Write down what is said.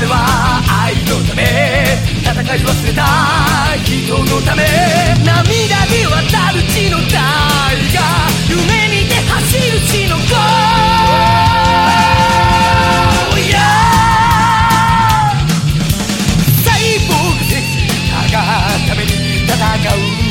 々は愛のため戦い忘れた人のため涙に渡る血の大が夢見て走る血の子ーヤサイボーグ的たが。ために戦う